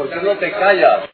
¿Por qué no te callas?